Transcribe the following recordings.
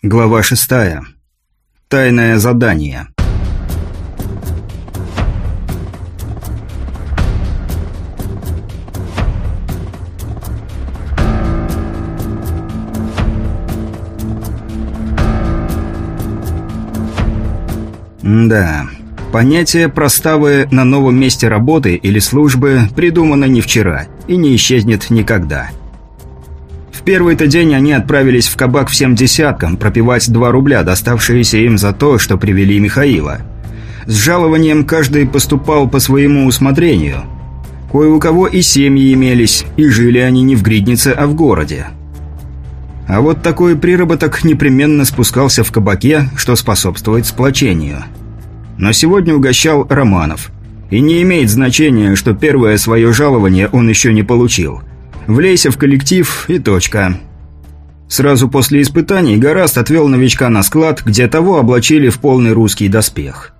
Глава шестая. Тайное задание. да, понятие проставы на новом месте работы или службы придумано не вчера и не исчезнет никогда – первый-то день они отправились в кабак всем десяткам пропивать 2 рубля, доставшиеся им за то, что привели Михаила. С жалованием каждый поступал по своему усмотрению. Кое у кого и семьи имелись, и жили они не в Гриднице, а в городе. А вот такой приработок непременно спускался в кабаке, что способствует сплочению. Но сегодня угощал Романов. И не имеет значения, что первое свое жалование он еще не получил – Влейся в коллектив и точка. Сразу после испытаний Гораст отвел новичка на склад, где того облачили в полный русский доспех.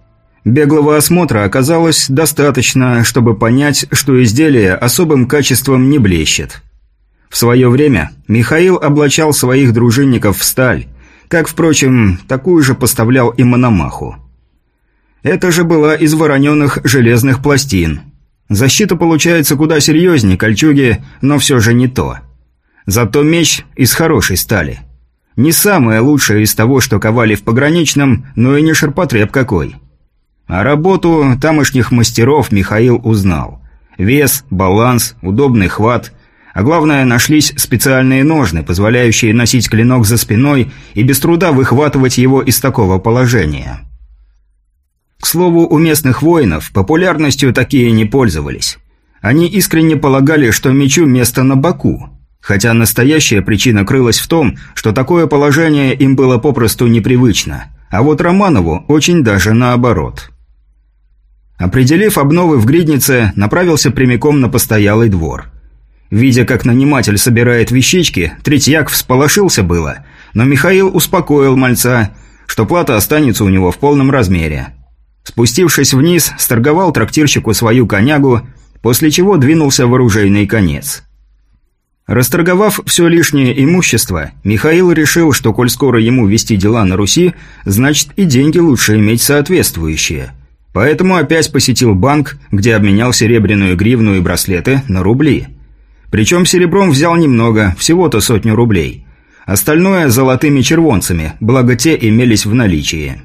Беглого осмотра оказалось достаточно, чтобы понять, что изделие особым качеством не блещет. В свое время Михаил облачал своих дружинников в сталь, как, впрочем, такую же поставлял и Мономаху. Это же была из вороненных железных пластин – Защита получается куда серьезнее кольчуги, но все же не то. Зато меч из хорошей стали. Не самое лучшее из того, что ковали в пограничном, но и не ширпотреб какой. А работу тамошних мастеров Михаил узнал. Вес, баланс, удобный хват. А главное, нашлись специальные ножны, позволяющие носить клинок за спиной и без труда выхватывать его из такого положения. К слову, у местных воинов популярностью такие не пользовались. Они искренне полагали, что мечу место на боку, хотя настоящая причина крылась в том, что такое положение им было попросту непривычно, а вот Романову очень даже наоборот. Определив обновы в гриднице, направился прямиком на постоялый двор. Видя, как наниматель собирает вещички, Третьяк всполошился было, но Михаил успокоил мальца, что плата останется у него в полном размере – Спустившись вниз, сторговал трактирщику свою конягу, после чего двинулся в оружейный конец. Расторговав все лишнее имущество, Михаил решил, что коль скоро ему вести дела на Руси, значит и деньги лучше иметь соответствующие. Поэтому опять посетил банк, где обменял серебряную гривну и браслеты на рубли. Причем серебром взял немного, всего-то сотню рублей. Остальное – золотыми червонцами, благо те имелись в наличии.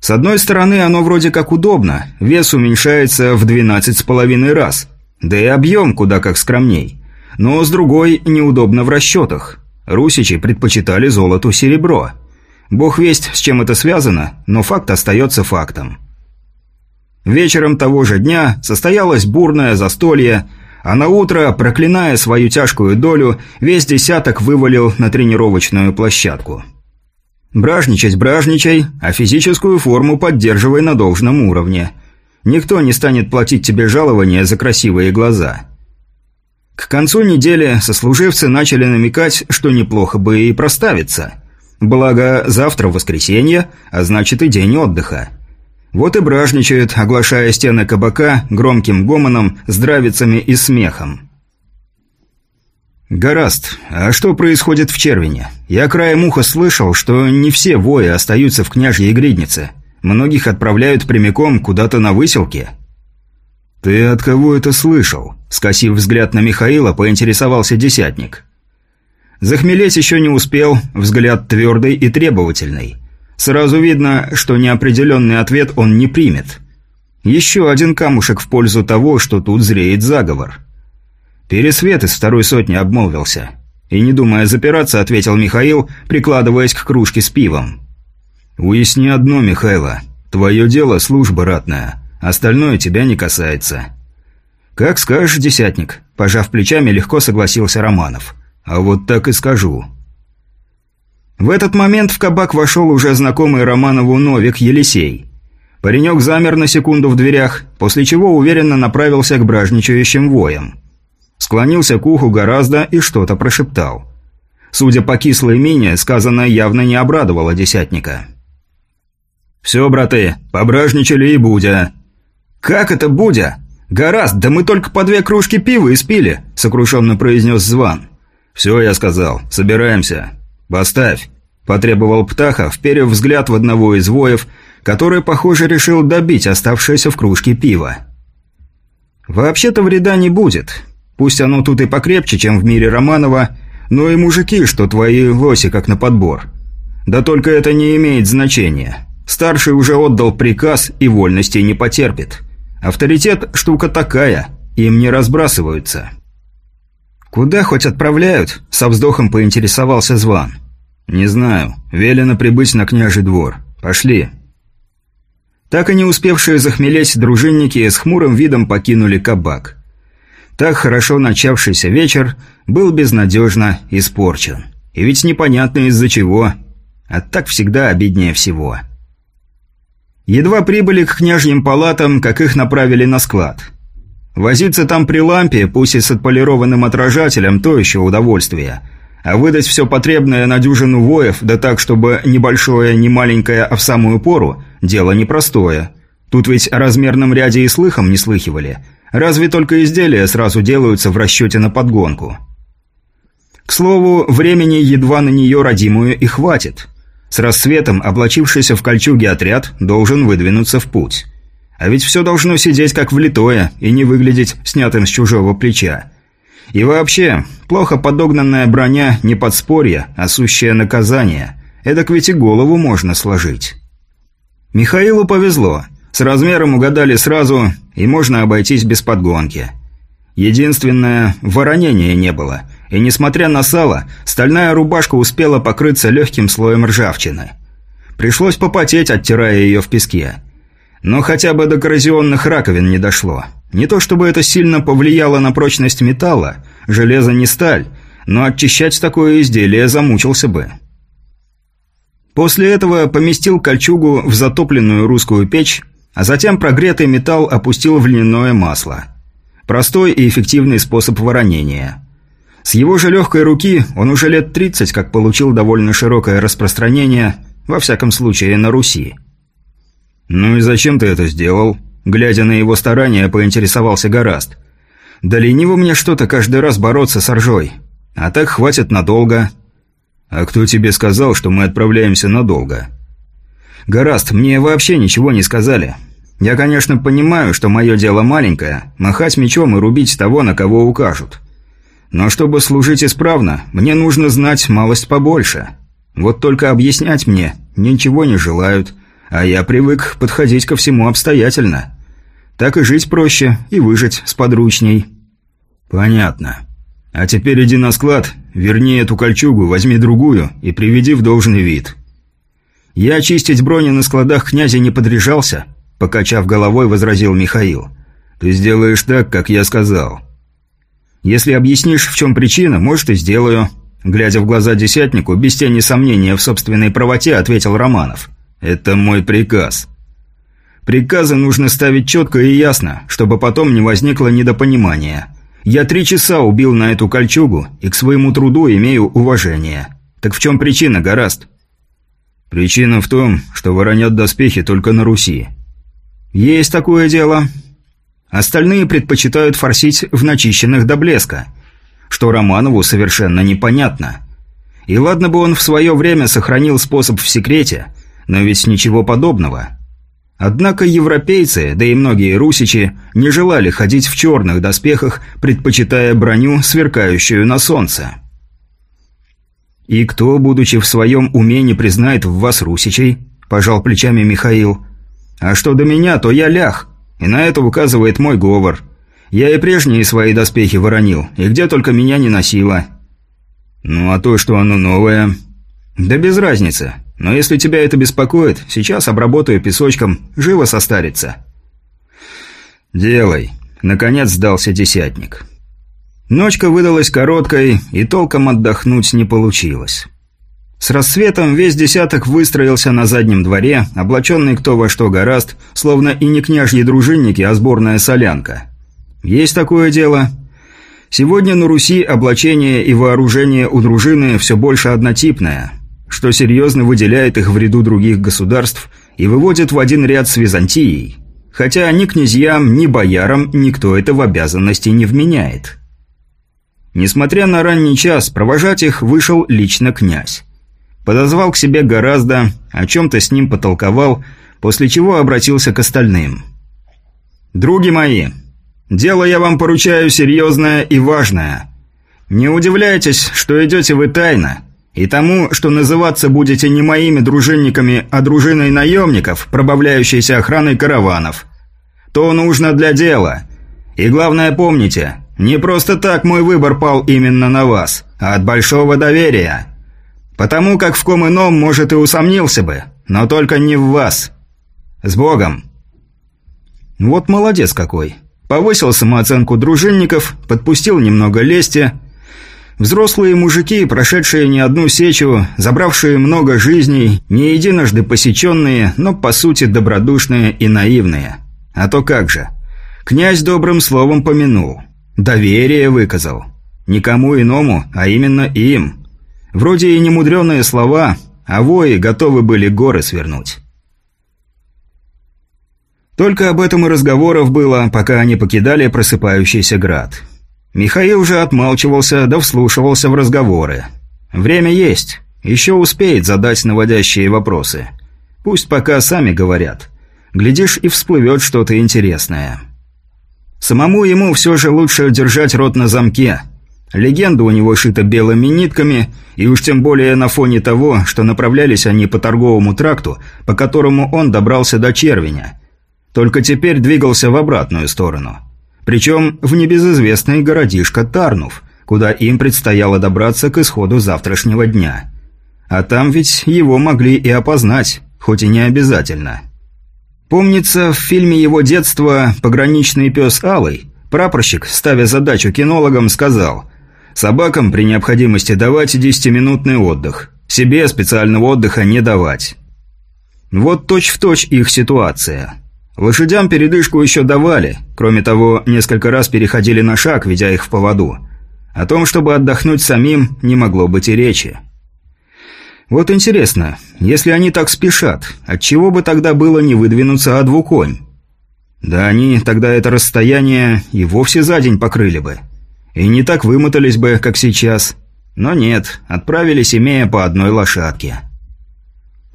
С одной стороны, оно вроде как удобно, вес уменьшается в 12,5 раз, да и объем куда как скромней. Но с другой, неудобно в расчетах. Русичи предпочитали золоту серебро. Бог весть, с чем это связано, но факт остается фактом. Вечером того же дня состоялось бурное застолье, а на утро, проклиная свою тяжкую долю, весь десяток вывалил на тренировочную площадку. Бражничать бражничай, а физическую форму поддерживай на должном уровне. Никто не станет платить тебе жалование за красивые глаза. К концу недели сослуживцы начали намекать, что неплохо бы и проставиться. Благо, завтра воскресенье, а значит и день отдыха. Вот и бражничают, оглашая стены кабака громким гомоном, здравицами и смехом. «Гораст, а что происходит в Червине? Я краем уха слышал, что не все вои остаются в княжьей гриднице. Многих отправляют прямиком куда-то на выселке». «Ты от кого это слышал?» Скосив взгляд на Михаила, поинтересовался десятник. Захмелеть еще не успел, взгляд твердый и требовательный. Сразу видно, что неопределенный ответ он не примет. Еще один камушек в пользу того, что тут зреет заговор. «Пересвет из второй сотни обмолвился». И не думая запираться, ответил Михаил, прикладываясь к кружке с пивом. «Уясни одно, Михайло. Твое дело – служба ратная. Остальное тебя не касается». «Как скажешь, десятник», – пожав плечами, легко согласился Романов. «А вот так и скажу». В этот момент в кабак вошел уже знакомый Романову Новик Елисей. Паренек замер на секунду в дверях, после чего уверенно направился к бражничающим воям. Склонился к уху гораздо и что-то прошептал. Судя по кислой мине, сказанное явно не обрадовало десятника. «Все, браты, пображничали и Будя». «Как это Будя? Гораст, да мы только по две кружки пива испили», — сокрушенно произнес Зван. «Все, я сказал, собираемся. Поставь». – потребовал Птаха, вперев взгляд в одного из воев, который, похоже, решил добить оставшееся в кружке пива. «Вообще-то вреда не будет. Пусть оно тут и покрепче, чем в мире Романова, но и мужики, что твои лоси как на подбор. Да только это не имеет значения. Старший уже отдал приказ и вольности не потерпит. Авторитет – штука такая, им не разбрасываются». «Куда хоть отправляют?» – со вздохом поинтересовался Зван. «Не знаю. Велено прибыть на княжий двор. Пошли». Так и не успевшие захмелеть дружинники с хмурым видом покинули кабак. Так хорошо начавшийся вечер был безнадежно испорчен. И ведь непонятно из-за чего. А так всегда обиднее всего. Едва прибыли к княжьим палатам, как их направили на склад. Возиться там при лампе, пусть и с отполированным отражателем, то еще удовольствие – а выдать все потребное на дюжину воев, да так, чтобы ни большое, ни маленькое, а в самую пору – дело непростое. Тут ведь о размерном ряде и слыхом не слыхивали. Разве только изделия сразу делаются в расчете на подгонку. К слову, времени едва на нее родимую и хватит. С рассветом облачившийся в кольчуге отряд должен выдвинуться в путь. А ведь все должно сидеть как влитое и не выглядеть снятым с чужого плеча. И вообще, плохо подогнанная броня не подспорье, а сущее наказание. Эдак ведь и голову можно сложить. Михаилу повезло. С размером угадали сразу, и можно обойтись без подгонки. Единственное, воронения не было. И несмотря на сало, стальная рубашка успела покрыться легким слоем ржавчины. Пришлось попотеть, оттирая ее в песке. Но хотя бы до коррозионных раковин не дошло. Не то чтобы это сильно повлияло на прочность металла, железо не сталь, но очищать такое изделие замучился бы. После этого поместил кольчугу в затопленную русскую печь, а затем прогретый металл опустил в льняное масло. Простой и эффективный способ воронения. С его же легкой руки он уже лет 30 как получил довольно широкое распространение, во всяком случае на Руси. «Ну и зачем ты это сделал?» Глядя на его старания, поинтересовался Гораст. «Да лениво мне что-то каждый раз бороться с ржой. А так хватит надолго». «А кто тебе сказал, что мы отправляемся надолго?» «Гораст, мне вообще ничего не сказали. Я, конечно, понимаю, что мое дело маленькое – махать мечом и рубить того, на кого укажут. Но чтобы служить исправно, мне нужно знать малость побольше. Вот только объяснять мне ничего не желают, а я привык подходить ко всему обстоятельно». Так и жить проще, и выжить сподручней». «Понятно. А теперь иди на склад, верни эту кольчугу, возьми другую и приведи в должный вид». «Я очистить брони на складах князя не подряжался», – покачав головой, возразил Михаил. «Ты сделаешь так, как я сказал». «Если объяснишь, в чем причина, может, и сделаю». Глядя в глаза десятнику, без тени сомнения в собственной правоте, ответил Романов. «Это мой приказ». Приказы нужно ставить четко и ясно, чтобы потом не возникло недопонимания. Я три часа убил на эту кольчугу и к своему труду имею уважение. Так в чем причина, Гораст? Причина в том, что воронят доспехи только на Руси. Есть такое дело. Остальные предпочитают форсить в начищенных до блеска, что Романову совершенно непонятно. И ладно бы он в свое время сохранил способ в секрете, но ведь ничего подобного. Однако европейцы, да и многие русичи, не желали ходить в черных доспехах, предпочитая броню, сверкающую на солнце. «И кто, будучи в своем уме, не признает в вас русичей?» – пожал плечами Михаил. «А что до меня, то я лях, и на это указывает мой говор. Я и прежние свои доспехи воронил, и где только меня не носило». «Ну а то, что оно новое...» «Да без разницы. Но если тебя это беспокоит, сейчас обработаю песочком, живо состарится». «Делай», — наконец сдался десятник. Ночка выдалась короткой, и толком отдохнуть не получилось. С рассветом весь десяток выстроился на заднем дворе, облаченный кто во что гораст, словно и не княжьи дружинники, а сборная солянка. Есть такое дело. Сегодня на Руси облачение и вооружение у дружины все больше однотипное – что серьезно выделяет их в ряду других государств и выводит в один ряд с Византией. Хотя ни князьям, ни боярам никто это в обязанности не вменяет. Несмотря на ранний час, провожать их вышел лично князь. Подозвал к себе гораздо, о чем-то с ним потолковал, после чего обратился к остальным. «Други мои, дело я вам поручаю серьезное и важное. Не удивляйтесь, что идете вы тайно, и тому, что называться будете не моими дружинниками, а дружиной наемников, пробавляющейся охраной караванов. То нужно для дела. И главное помните, не просто так мой выбор пал именно на вас, а от большого доверия. Потому как в ком ином, может, и усомнился бы, но только не в вас. С Богом!» Вот молодец какой. Повысил самооценку дружинников, подпустил немного лести. Взрослые мужики, прошедшие не одну сечу, забравшие много жизней, не единожды посеченные, но по сути добродушные и наивные. А то как же. Князь добрым словом помянул. Доверие выказал. Никому иному, а именно им. Вроде и немудреные слова, а вои готовы были горы свернуть. Только об этом и разговоров было, пока они покидали просыпающийся град. Михаил же отмалчивался да вслушивался в разговоры. Время есть, еще успеет задать наводящие вопросы. Пусть пока сами говорят. Глядишь, и всплывет что-то интересное. Самому ему все же лучше держать рот на замке. Легенда у него шита белыми нитками, и уж тем более на фоне того, что направлялись они по торговому тракту, по которому он добрался до Червеня – только теперь двигался в обратную сторону. Причем в небезызвестный городишко Тарнув, куда им предстояло добраться к исходу завтрашнего дня. А там ведь его могли и опознать, хоть и не обязательно. Помнится, в фильме его детства «Пограничный пес Алый» прапорщик, ставя задачу кинологам, сказал «Собакам при необходимости давать 10-минутный отдых, себе специального отдыха не давать». Вот точь-в-точь точь их ситуация – Лошадям передышку еще давали, кроме того, несколько раз переходили на шаг, ведя их в поводу. О том, чтобы отдохнуть самим, не могло быть и речи. Вот интересно, если они так спешат, отчего бы тогда было не выдвинуться о конь? Да они тогда это расстояние и вовсе за день покрыли бы. И не так вымотались бы, как сейчас. Но нет, отправились, имея по одной лошадке.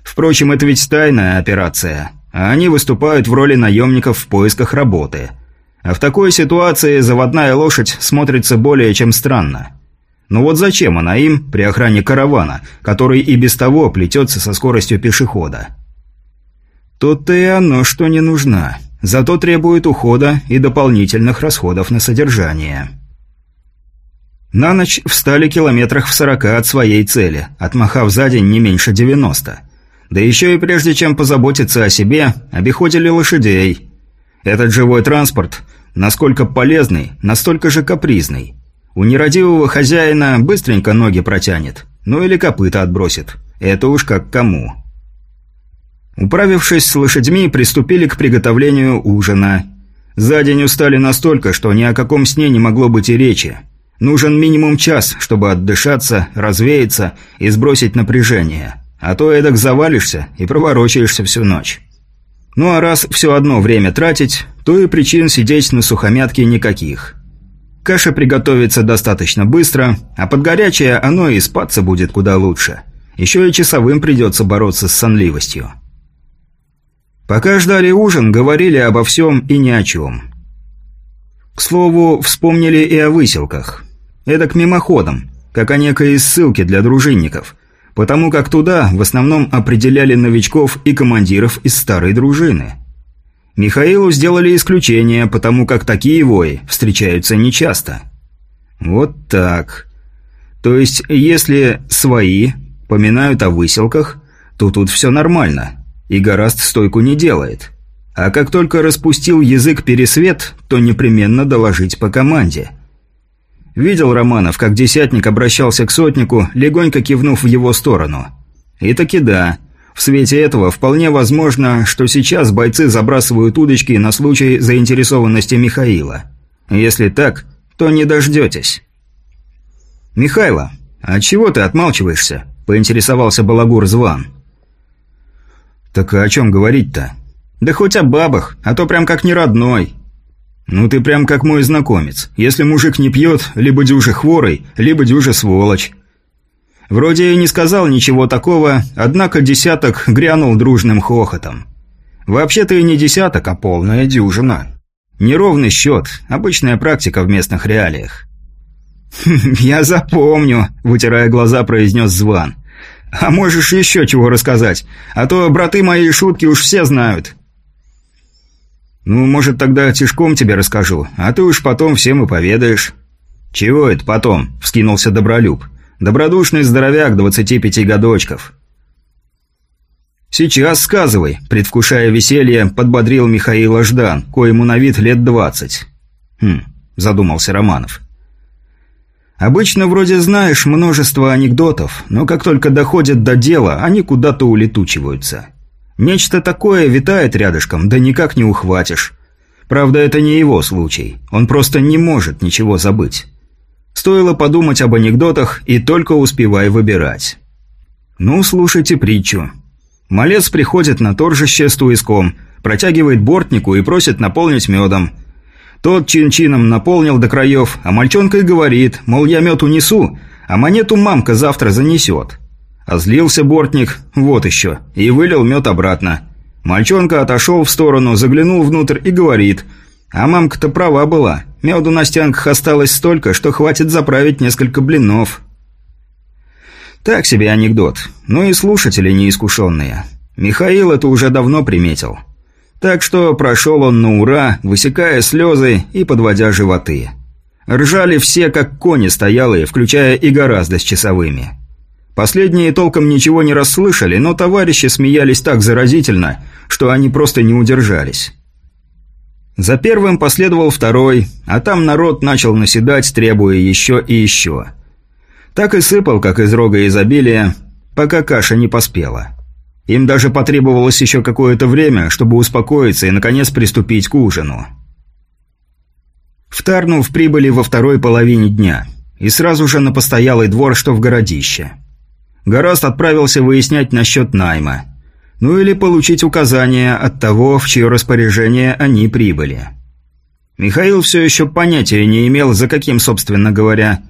Впрочем, это ведь тайная операция – а они выступают в роли наемников в поисках работы. А в такой ситуации заводная лошадь смотрится более чем странно. Но вот зачем она им при охране каравана, который и без того плетется со скоростью пешехода? Тут-то и оно, что не нужна. Зато требует ухода и дополнительных расходов на содержание. На ночь встали километрах в сорока от своей цели, отмахав за день не меньше девяносто. Да еще и прежде чем позаботиться о себе, обиходили лошадей. Этот живой транспорт, насколько полезный, настолько же капризный. У нерадивого хозяина быстренько ноги протянет, ну или копыта отбросит. Это уж как кому. Управившись с лошадьми, приступили к приготовлению ужина. За день устали настолько, что ни о каком сне не могло быть и речи. Нужен минимум час, чтобы отдышаться, развеяться и сбросить напряжение. А то эдак завалишься и проворочаешься всю ночь. Ну а раз все одно время тратить, то и причин сидеть на сухомятке никаких. Каша приготовится достаточно быстро, а под горячее оно и спаться будет куда лучше. Еще и часовым придется бороться с сонливостью. Пока ждали ужин, говорили обо всем и ни о чем. К слову, вспомнили и о выселках. Это к мимоходам, как о некой ссылке для дружинников, потому как туда в основном определяли новичков и командиров из старой дружины. Михаилу сделали исключение, потому как такие вои встречаются нечасто. Вот так. То есть, если свои поминают о выселках, то тут все нормально, и Гораст стойку не делает. А как только распустил язык пересвет, то непременно доложить по команде – Видел Романов, как десятник обращался к сотнику, легонько кивнув в его сторону. И таки да. В свете этого вполне возможно, что сейчас бойцы забрасывают удочки на случай заинтересованности Михаила. Если так, то не дождетесь. «Михайло, а чего ты отмалчиваешься?» – поинтересовался Балагур Зван. «Так о чем говорить-то?» «Да хоть о бабах, а то прям как не родной. «Ну ты прям как мой знакомец. Если мужик не пьет, либо дюжа хворый, либо дюжа сволочь». Вроде и не сказал ничего такого, однако десяток грянул дружным хохотом. Вообще-то и не десяток, а полная дюжина. Неровный счет, обычная практика в местных реалиях. «Я запомню», – вытирая глаза, произнес Зван. «А можешь еще чего рассказать? А то браты мои шутки уж все знают». «Ну, может, тогда тишком тебе расскажу, а ты уж потом всем и поведаешь». «Чего это потом?» – вскинулся Добролюб. «Добродушный здоровяк, 25 годочков». «Сейчас сказывай», – предвкушая веселье, подбодрил Михаила Ждан, коему на вид лет двадцать. «Хм», – задумался Романов. «Обычно вроде знаешь множество анекдотов, но как только доходят до дела, они куда-то улетучиваются. Нечто такое витает рядышком, да никак не ухватишь. Правда, это не его случай, он просто не может ничего забыть». Стоило подумать об анекдотах и только успевай выбирать. Ну, слушайте притчу. Малец приходит на торжище с туиском, протягивает бортнику и просит наполнить медом. Тот чин-чином наполнил до краев, а мальчонка и говорит, мол, я мед унесу, а монету мамка завтра занесет. А злился бортник, вот еще, и вылил мед обратно. Мальчонка отошел в сторону, заглянул внутрь и говорит, а мамка-то права была, меду на стенках осталось столько, что хватит заправить несколько блинов. Так себе анекдот. Ну и слушатели неискушенные. Михаил это уже давно приметил. Так что прошел он на ура, высекая слезы и подводя животы. Ржали все, как кони стоялые, включая и гораздо с часовыми. Последние толком ничего не расслышали, но товарищи смеялись так заразительно, что они просто не удержались. За первым последовал второй, а там народ начал наседать, требуя еще и еще. Так и сыпал, как из рога изобилия, пока каша не поспела. Им даже потребовалось еще какое-то время, чтобы успокоиться и, наконец, приступить к ужину. В Тарнув прибыли во второй половине дня, и сразу же на постоялый двор, что в городище. Гораст отправился выяснять насчет найма. Ну или получить указания от того, в чье распоряжение они прибыли. Михаил все еще понятия не имел, за каким, собственно говоря,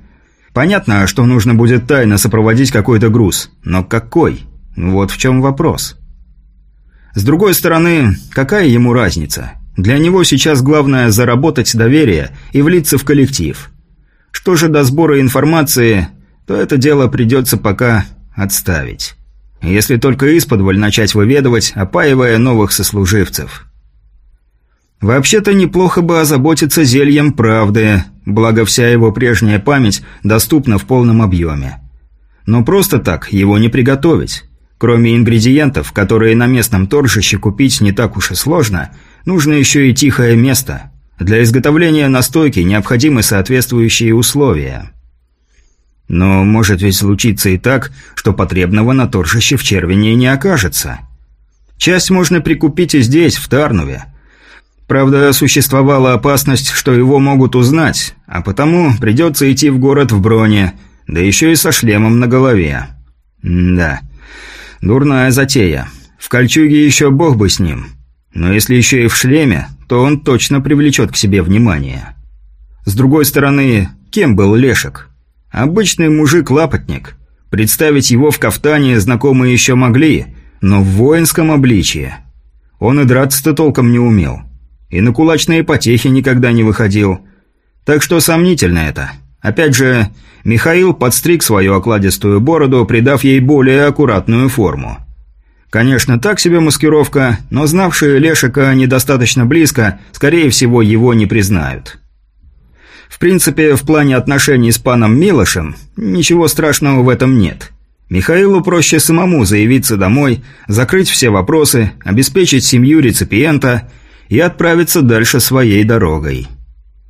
Понятно, что нужно будет тайно сопроводить какой-то груз, но какой? Вот в чем вопрос. С другой стороны, какая ему разница? Для него сейчас главное заработать доверие и влиться в коллектив. Что же до сбора информации, то это дело придется пока отставить. Если только исподволь начать выведывать, опаивая новых сослуживцев. Вообще-то неплохо бы озаботиться зельем правды, благо вся его прежняя память доступна в полном объеме. Но просто так его не приготовить. Кроме ингредиентов, которые на местном торжище купить не так уж и сложно, нужно еще и тихое место. Для изготовления настойки необходимы соответствующие условия. Но может ведь случиться и так, что потребного на торжище в Червине не окажется. Часть можно прикупить и здесь, в Тарнуве, Правда, существовала опасность, что его могут узнать, а потому придется идти в город в броне, да еще и со шлемом на голове. Да, дурная затея. В кольчуге еще бог бы с ним. Но если еще и в шлеме, то он точно привлечет к себе внимание. С другой стороны, кем был Лешек? Обычный мужик-лапотник. Представить его в кафтане знакомые еще могли, но в воинском обличье. Он и драться-то толком не умел. И на кулачные потехи никогда не выходил. Так что сомнительно это. Опять же, Михаил подстриг свою окладистую бороду, придав ей более аккуратную форму. Конечно, так себе маскировка, но знавшие Лешика недостаточно близко, скорее всего, его не признают. В принципе, в плане отношений с паном Милошем ничего страшного в этом нет. Михаилу проще самому заявиться домой, закрыть все вопросы, обеспечить семью реципиента и отправиться дальше своей дорогой.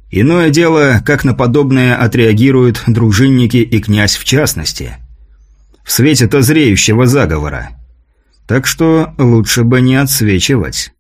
Иное дело, как на подобное отреагируют дружинники и князь в частности. В свете-то зреющего заговора. Так что лучше бы не отсвечивать.